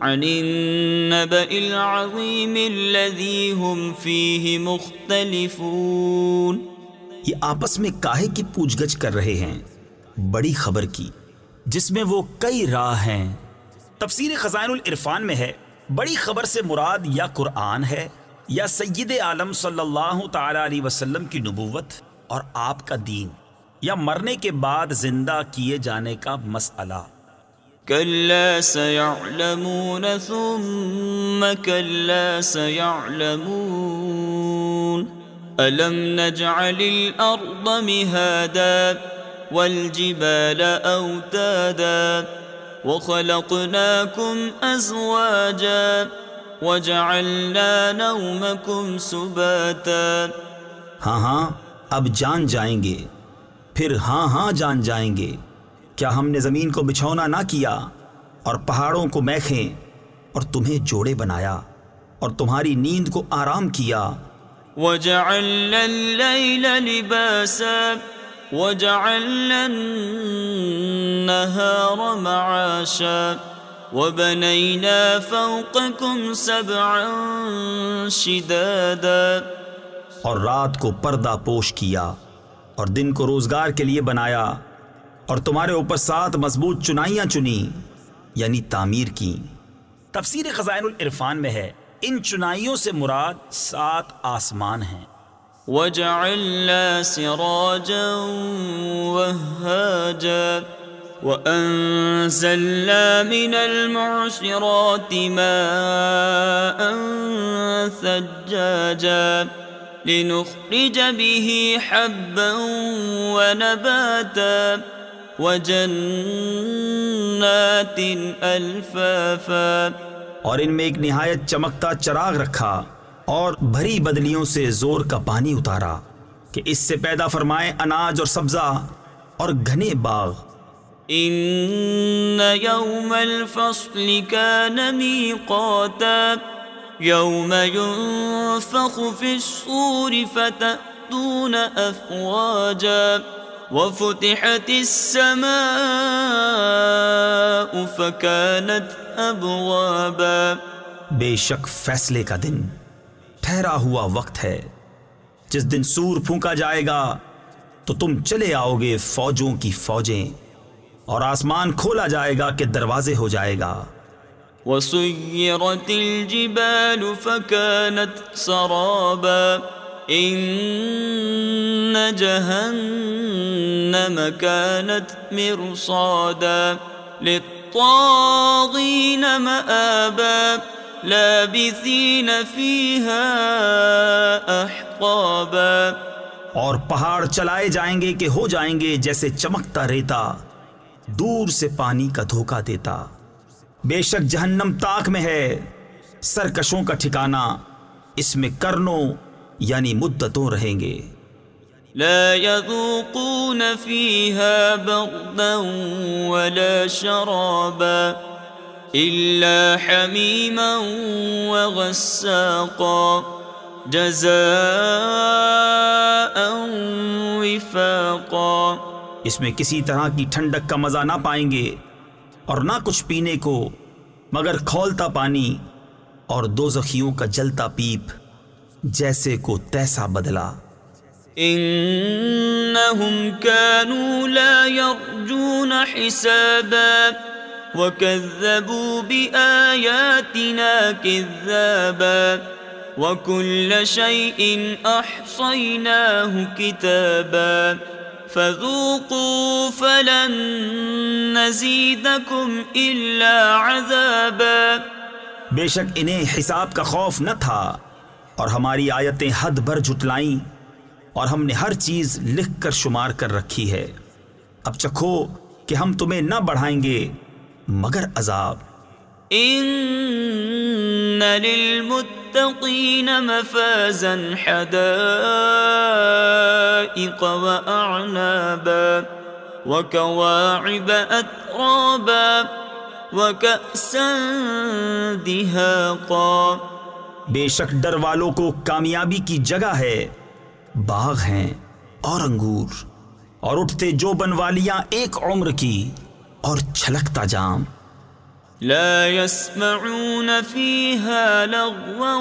عن النبأ العظيم الذي هم فيه مختلفون یہ آپس میں کاہے کی پوچھ گچھ کر رہے ہیں۔ بڑی خبر کی، جس میں وہ کئی راہ ہیں۔ تفسیر خزائن العرفان میں ہے، بڑی خبر سے مراد یا قرآن ہے یا سید عالم صلی اللہ تعالی علیہ وسلم کی نبوت اور آپ کا دین یا مرنے کے بعد زندہ کیے جانے کا مسئلہ۔ كلا سيعلمون ثم كلا سيعلمون ألم نجعل الأرض مهادا والجبال أوتادا وخلقناكم أزواجا وجعلنا نومكم سباتا ہاں ہاں اب جان جائیں گے۔ پھر ہاں ہاں جان جائیں گے۔ کیا ہم نے زمین کو بچھونا نہ کیا اور پہاڑوں کو میخیں اور تمہیں جوڑے بنایا اور تمہاری نیند کو آرام کیا؟ وجعلنا الليل لباسا وجعلنا النهار معاشا وبنينا فوقكم سبعا شدادا۔ اور رات کو پردہ پوش کیا اور دن کو روزگار کے لیے بنایا۔ اور تمہارے اوپر سات مضبوط چنائیاں چنی یعنی تعمیر کی۔ تفسیر خزائن العرفان میں ہے، ان چنائیوں سے مراد سات آسمان ہیں۔ وجعلنا سراجا وهاجا وأنزلنا من المعصرات ماء ثجاجا لنخرج به حبا ونباتا وجنات الفافا اور ان میں ایک نہایت چمکتا چراغ رکھا اور بھری بدلیوں سے زور کا پانی اتارا کہ اس سے پیدا فرمائے اناج اور سبزہ اور گھنے باغ۔ ان يوم الفصل كان ميقاتا۔ يوم ينفخ في الصور فتأتون أفواجا۔ وفتحت السماء فكانت أبوابا. بے شک فیصلے کا دن ٹھہرا ہوا وقت ہے۔ جس دن سور پھونکا جائے گا تو تم چلے آؤ گے فوجوں کی فوجیں اور آسمان کھولا جائے گا کہ دروازے ہو جائے گا۔ وسيرت الجبال فكانت سرابا۔ إن جهنم كانت مرصادا للطاغين مآبا لابثين فيها أحقابا اور پہاڑ چلائے جائیں گے کہ ہو جائیں گے جیسے چمکتا ریتا، دور سے پانی کا دھوکا دیتا۔ بے شک جہنم تاک میں ہے، سرکشوں کا ٹھکانہ، اس میں کرنوں یعنی مدتوں رہیں گے۔ لا يذوقون فيها بردا ولا شرابا إلا حميما وغساقا جزاء وفاقا اس میں کسی طرح کی ٹھنڈک کا مزہ نہ پائیں گے اور نہ کچھ پینے کو، مگر کھولتا پانی اور دو زخیوں کا جلتا پیپ جیسے کو تیسا بدلا إنهم كانوا لا يرجون حسابا وكذبوا بآياتنا كذابا وكل شيء أحصيناه كتابا فذوقوا فلن نزيدكم إلا عذابا بے شک انہیں حساب کا خوف نہ تھا اور ہماری آیتیں حد بھر جھٹلائیں اور ہم نے ہر چیز لکھ کر شمار کر رکھی ہے۔ اب چکھو کہ ہم تمہیں نہ بڑھائیں گے مگر عذاب۔ ان للمتقین مفازا حدائق واعنابا وكواعب اترابا وكأسا دهاقا بے شک ڈر والوں کو کامیابی کی جگہ ہے۔ باغ ہیں اور انگور اور اٹھتے جو بنوالیاں ایک عمر کی اور چھلکتا جام۔ لا يسمعون فيها لغوا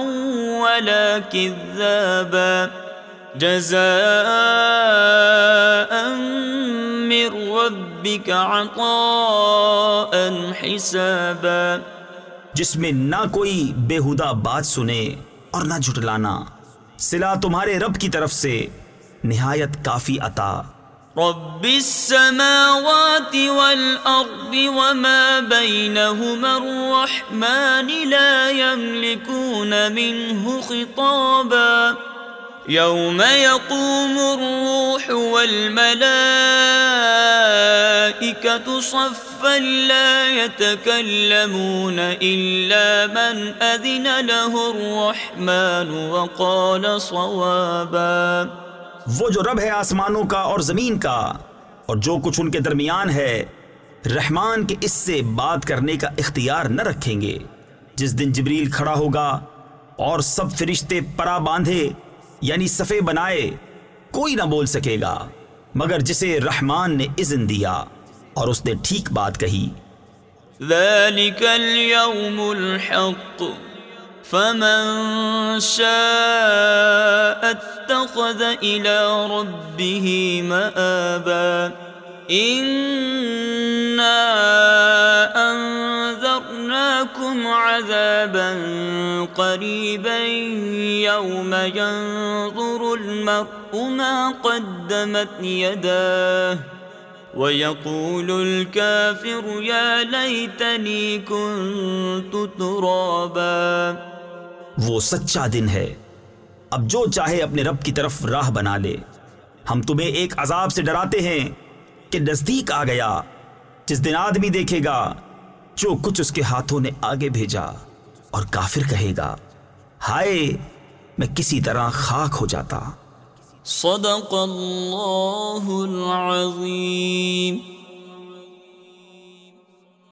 ولا كذابا۔ جزاء من ربك عطاء حسابا۔ جس میں نہ کوئی بےہودہ بات سنے اور نہ جھٹلانا۔ سلا تمہارے رب کی طرف سے نہایت کافی عطا۔ رب السماوات والأرض وما بينهما الرحمن لا يملكون منه خطابا۔ يوم يقوم الروح والملائكة صفا لا يتكلمون إلا من أذن له الرحمن وقال صوابا وہ جو رب ہے آسمانوں کا اور زمین کا اور جو کچھ ان کے درمیان ہے، رحمان کے اس سے بات کرنے کا اختیار نہ رکھیں گے۔ جس دن جبریل کھڑا ہوگا اور سب فرشتے پرا باندھے یعنی صفے بنائے، کوئی نہ بول سکے گا، مگر جسے رحمان نے اذن دیا اور اس نے ٹھیک بات کہی۔ ذلك اليوم الحق۔ فمن شاء اتخذ إلى ربه مآبا۔ إنا أنذرناكم عذابا قريبا يوم ينظر المرء ما قدمت يداه ويقول الكافر يا ليتني كنت ترابا وہ سچا دن ہے۔ اب جو چاہے اپنے رب کی طرف راہ بنا لے۔ ہم تمہیں ایک عذاب سے ڈراتے ہیں کہ نزدیک آ گیا۔ جس دن آدمی دیکھے گا جو کچھ اس کے ہاتھوں نے آگے بھیجا اور کافر کہے گا، ہائے، میں کسی طرح خاک ہو جاتا۔ صدق اللہ العظیم۔